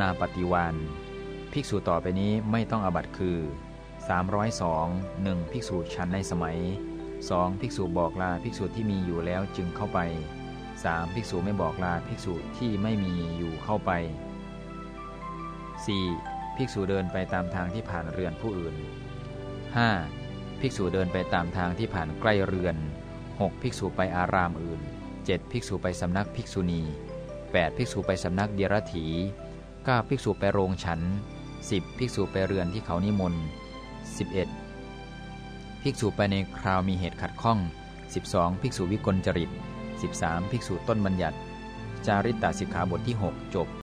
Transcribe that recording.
นาปฏิวานภิกษุต่อไปนี้ไม่ต้องอบัตคือ 302 1. ภิกษุฉันในสมัย 2. ภิกษุบอกลาภิกษุที่มีอยู่แล้วจึงเข้าไป 3. ภิกษุไม่บอกลาภิกษุที่ไม่มีอยู่เข้าไป 4. ภิกษุเดินไปตามทางที่ผ่านเรือนผู้อื่น 5. ภิกษุเดินไปตามทางที่ผ่านใกล้เรือน 6. ภิกษุไปอารามอื่น 7. ภิกษุไปสำนักภิกษุณี 8. ภิกษุไปสำนักเดียรถี 9. ภิกษุไปโรงฉัน 10. ภิกษุไปเรือนที่เขานิมนต์ 11. ภิกษุไปในคราวมีเหตุขัดข้อง 12. ภิกษุวิกลจริต 13. ภิกษุต้นบัญญัติ จาริตตสิกขาบทที่ 6 จบ